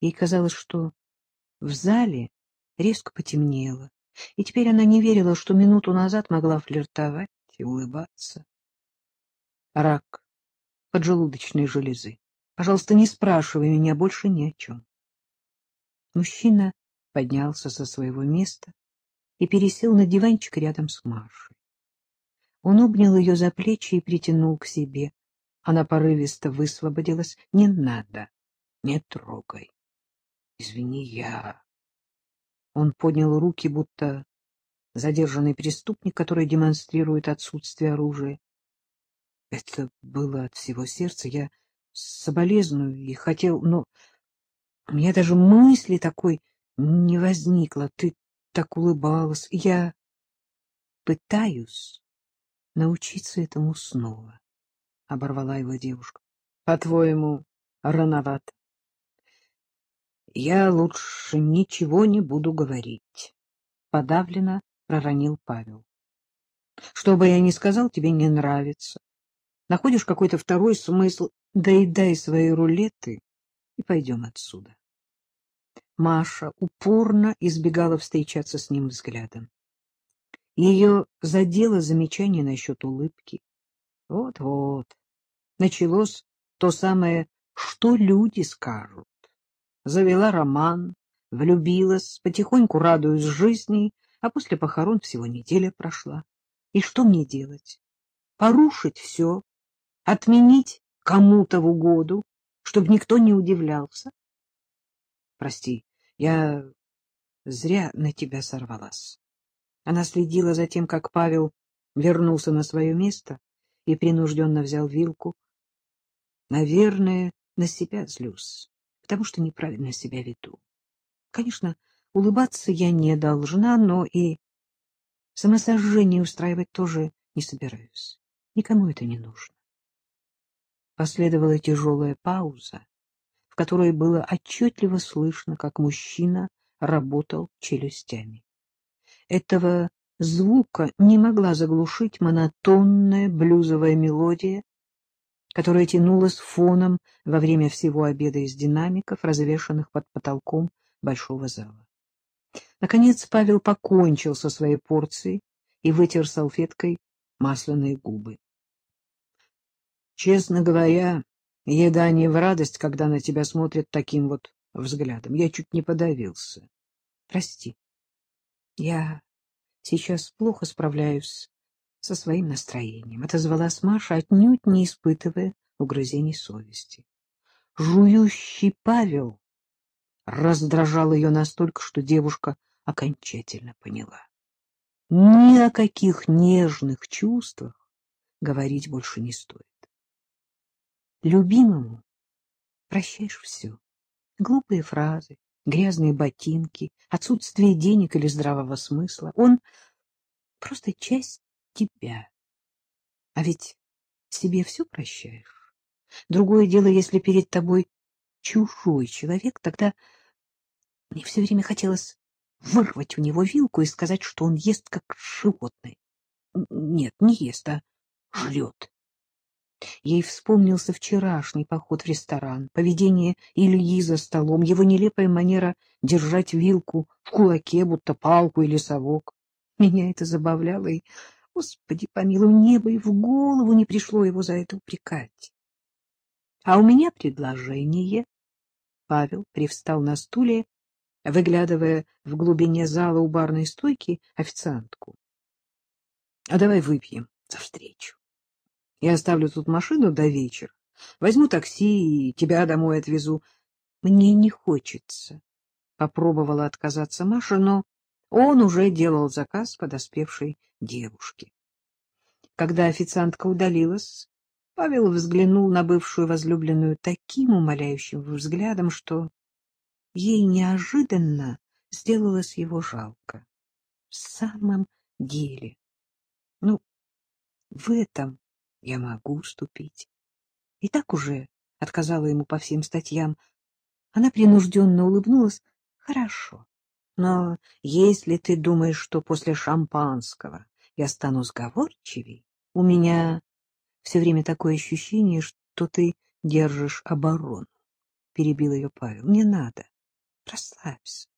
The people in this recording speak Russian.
Ей казалось, что в зале резко потемнело, и теперь она не верила, что минуту назад могла флиртовать и улыбаться. Рак поджелудочной железы. Пожалуйста, не спрашивай меня больше ни о чем. Мужчина поднялся со своего места и пересел на диванчик рядом с Машей. Он обнял ее за плечи и притянул к себе. Она порывисто высвободилась. — Не надо, не трогай. — Извини, я... Он поднял руки, будто задержанный преступник, который демонстрирует отсутствие оружия. Это было от всего сердца. Я соболезную и хотел, но у меня даже мысли такой не возникло. Ты так улыбалась. Я пытаюсь научиться этому снова, — оборвала его девушка. — По-твоему, рановато. Я лучше ничего не буду говорить, — подавленно проронил Павел. Что бы я ни сказал, тебе не нравится. Находишь какой-то второй смысл, доедай свои рулеты и пойдем отсюда. Маша упорно избегала встречаться с ним взглядом. Ее задело замечание насчет улыбки. Вот-вот, началось то самое, что люди скажут. Завела роман, влюбилась, потихоньку радуюсь жизни, а после похорон всего неделя прошла. И что мне делать? Порушить все, отменить кому-то в угоду, чтобы никто не удивлялся? Прости, я зря на тебя сорвалась. Она следила за тем, как Павел вернулся на свое место и принужденно взял вилку. Наверное, на себя злюсь, потому что неправильно себя веду. Конечно, улыбаться я не должна, но и самосожжение устраивать тоже не собираюсь. Никому это не нужно. Последовала тяжелая пауза, в которой было отчетливо слышно, как мужчина работал челюстями. Этого звука не могла заглушить монотонная блюзовая мелодия, которая тянулась фоном во время всего обеда из динамиков, развешанных под потолком большого зала. Наконец Павел покончил со своей порцией и вытер салфеткой масляные губы. Честно говоря, еда не в радость, когда на тебя смотрят таким вот взглядом. Я чуть не подавился. Прости. Я сейчас плохо справляюсь со своим настроением. Отозвалась Маша, отнюдь не испытывая угрызений совести. Жующий Павел раздражал ее настолько, что девушка окончательно поняла. Ни о каких нежных чувствах говорить больше не стоит. Любимому прощаешь все. Глупые фразы, грязные ботинки, отсутствие денег или здравого смысла. Он просто часть тебя. А ведь себе все прощаешь. Другое дело, если перед тобой чужой человек, тогда мне все время хотелось вырвать у него вилку и сказать, что он ест как животное. Нет, не ест, а жрет. Ей вспомнился вчерашний поход в ресторан, поведение Ильи за столом, его нелепая манера держать вилку в кулаке, будто палку или совок. Меня это забавляло, и, господи помилуй, небо и в голову не пришло его за это упрекать. — А у меня предложение. Павел привстал на стуле, выглядывая в глубине зала у барной стойки официантку. — А давай выпьем за встречу. Я оставлю тут машину до вечера. Возьму такси и тебя домой отвезу. Мне не хочется. Попробовала отказаться Маша, но он уже делал заказ подоспевшей девушке. Когда официантка удалилась, Павел взглянул на бывшую возлюбленную таким умоляющим взглядом, что ей неожиданно сделалось его жалко. В самом деле, ну, в этом я могу уступить. И так уже отказала ему по всем статьям. Она принужденно улыбнулась. Хорошо. Но если ты думаешь, что после шампанского я стану сговорчивей, у меня все время такое ощущение, что ты держишь оборону. перебил ее Павел. — Не надо. Расслабься.